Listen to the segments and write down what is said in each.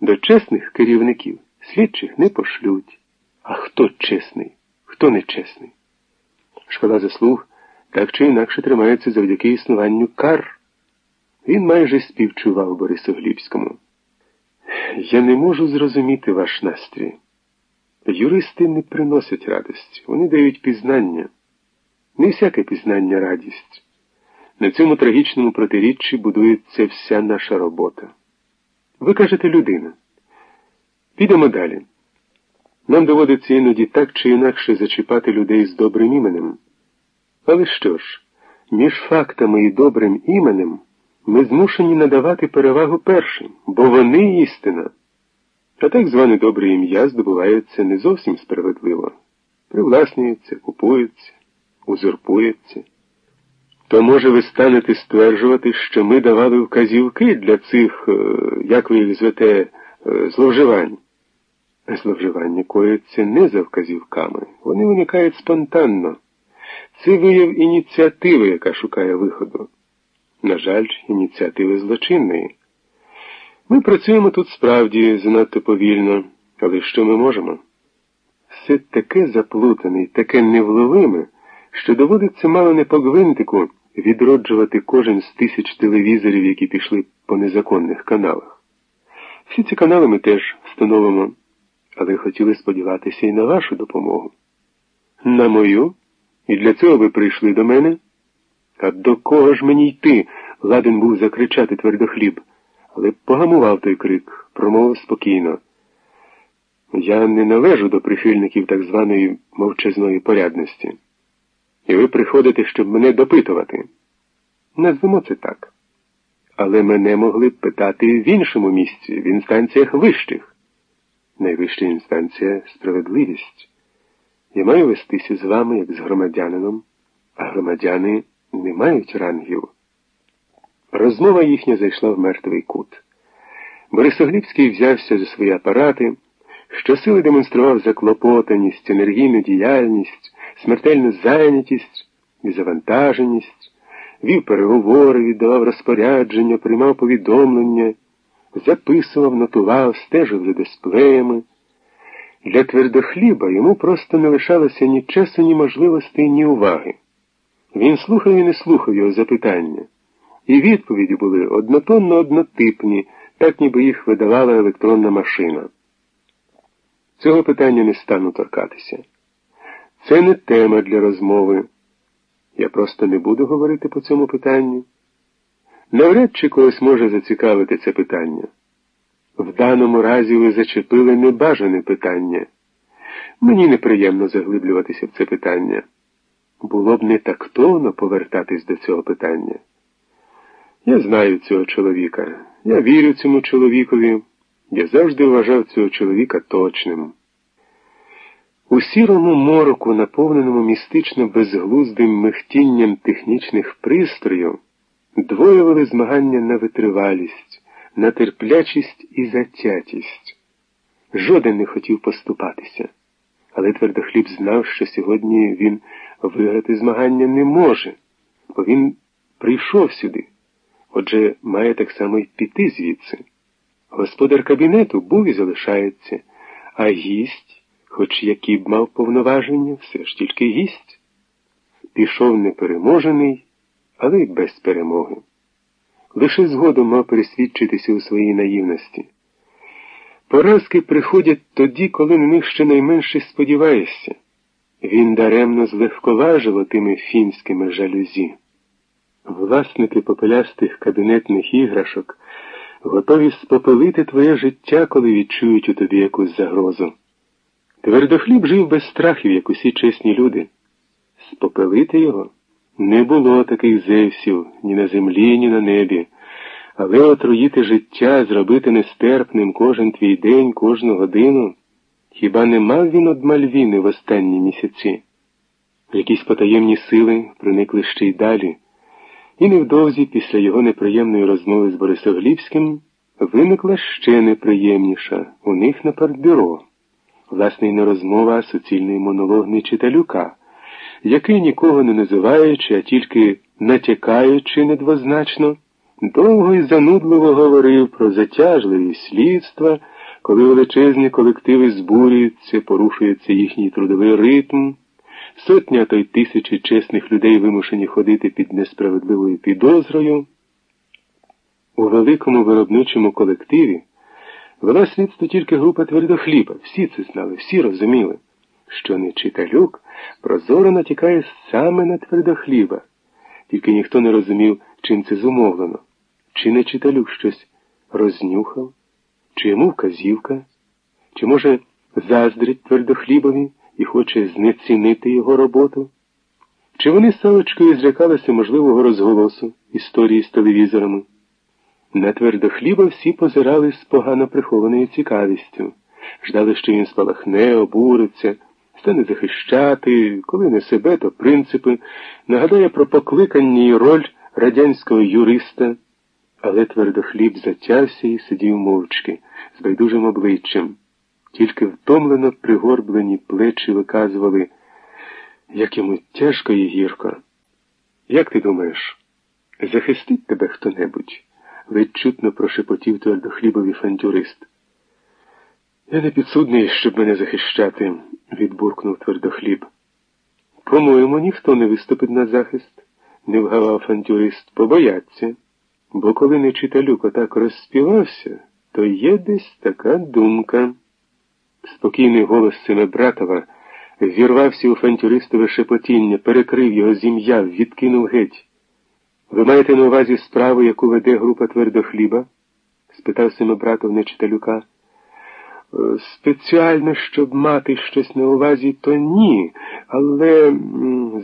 До чесних керівників слідчих не пошлють. А хто чесний, хто нечесний? Шкала заслуг так чи інакше тримається завдяки існуванню кар. Він майже співчував Борисоглібському. Я не можу зрозуміти ваш настрій. Юристи не приносять радості, вони дають пізнання. Не всяке пізнання радість. На цьому трагічному протиріччі будується вся наша робота. Ви кажете людина. Підемо далі. Нам доводиться іноді так чи інакше зачіпати людей з добрим іменем. Але що ж, між фактами і добрим іменем ми змушені надавати перевагу першим, бо вони істина. А так зване добре ім'я здобувається не зовсім справедливо. Привласнюється, купується, узурпується. То, може, ви станете стверджувати, що ми давали вказівки для цих, е, як ви їх звете, е, зловживань? Зловживання коїться не за вказівками, вони виникають спонтанно. Це вияв ініціативи, яка шукає виходу. На жаль, ініціативи злочинної. Ми працюємо тут справді занадто повільно, але що ми можемо? Все таке заплутане і таке невловиме, що доводиться мало не по гвинтику відроджувати кожен з тисяч телевізорів, які пішли по незаконних каналах. Всі ці канали ми теж встановимо, але хотіли сподіватися і на вашу допомогу. На мою? І для цього ви прийшли до мене? А до кого ж мені йти? ладен був закричати твердохліб, але погамував той крик, промовив спокійно. Я не належу до прихильників так званої мовчазної порядності. І ви приходите, щоб мене допитувати. Назвемо це так. Але мене могли б питати в іншому місці, в інстанціях вищих. Найвища інстанція справедливість. Я маю вестися з вами, як з громадянином, а громадяни не мають рангів. Розмова їхня зайшла в мертвий кут. Борисоглібський взявся за свої апарати, щосили демонстрував заклопотаність, енергійну діяльність, смертельну зайнятість і завантаженість, вів переговори, віддавав розпорядження, приймав повідомлення, записував, нотував, стежив за дисплеями. Для твердохліба йому просто не лишалося ні часу, ні можливостей, ні уваги. Він слухав і не слухав його запитання, і відповіді були однотонно однотипні, так ніби їх видавала електронна машина. Цього питання не стану торкатися. Це не тема для розмови. Я просто не буду говорити по цьому питанню. Навряд чи когось може зацікавити це питання. В даному разі ви зачепили небажане питання. Мені неприємно заглиблюватися в це питання. Було б не тактовно повертатись до цього питання. Я знаю цього чоловіка. Я вірю цьому чоловікові. Я завжди вважав цього чоловіка точним. У сірому мороку, наповненому містично безглуздим михтінням технічних пристроїв, двоє вели змагання на витривалість, на терплячість і затятість. Жоден не хотів поступатися, але твердохліб знав, що сьогодні він виграти змагання не може, бо він прийшов сюди, отже, має так само й піти звідси. Господар кабінету був і залишається, а гість, хоч які б мав повноваження, все ж тільки гість. Пішов непереможений, але й без перемоги. Лише згодом мав пересвідчитися у своїй наївності. Поразки приходять тоді, коли на них ще найменше сподіваєшся. Він даремно злегковажив тими фінськими жалюзі. Власники попелястих кабінетних іграшок готові спопелити твоє життя, коли відчують у тобі якусь загрозу. Твердохліб жив без страхів, як усі чесні люди. Спопелити його не було таких зевсів ні на землі, ні на небі, але отруїти життя, зробити нестерпним кожен твій день, кожну годину. Хіба не мав він од Мальвіни в останні місяці? Якісь потаємні сили проникли ще й далі, і невдовзі після його неприємної розмови з Борисоглібським виникла ще неприємніша у них на партбюро. Власне, не розмова, а суцільний монолог Нечиталюка, який нікого не називаючи, а тільки натякаючи недвозначно, довго і занудливо говорив про затяжливі слідства, коли величезні колективи збурюються, порушується їхній трудовий ритм. Сотня то й тисячі чесних людей вимушені ходити під несправедливою підозрою. У великому виробничому колективі вела слідство тільки група твердохліба. Всі це знали, всі розуміли, що нечиталюк прозоро натякає саме на твердохліба, тільки ніхто не розумів, чим це зумовлено, чи нечиталюк щось рознюхав, чи йому вказівка, чи, може, заздрить твердохлібові і хоче знецінити його роботу? Чи вони з Салочкою злякалися можливого розголосу історії з телевізорами? На твердохліба всі позирали з погано прихованою цікавістю, ждали, що він спалахне, обуриться, стане захищати, коли не себе, то принципи, нагадає про покликання і роль радянського юриста, але твердохліб затявся і сидів мовчки, з байдужим обличчям. Тільки втомлено пригорблені плечі виказували, як йому тяжко і гірко. Як ти думаєш, захистить тебе хто-небудь? ледь чутно прошепотів твердохлібові фантюрист. Я не підсудний, щоб мене захищати, відбуркнув твердохліб. По-моєму, ніхто не виступить на захист, не вгавав фантюрист, побояться, бо коли не читалюк отак розспівався, то є десь така думка. Спокійний голос сина братова вірвався у фантюристове шепотіння, перекрив його зім'я, відкинув геть. Ви маєте на увазі справу, яку веде група твердохліба? спитав Семибратов нечиталюка. «Е, спеціально, щоб мати щось на увазі, то ні, але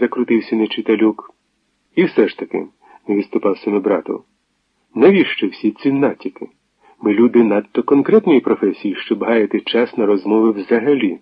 закрутився нечиталюк. І все ж таки, не відступав Семибратов. Навіщо всі ці натяки? Ми люди надто конкретної професії, щоб гаяти час на розмови взагалі.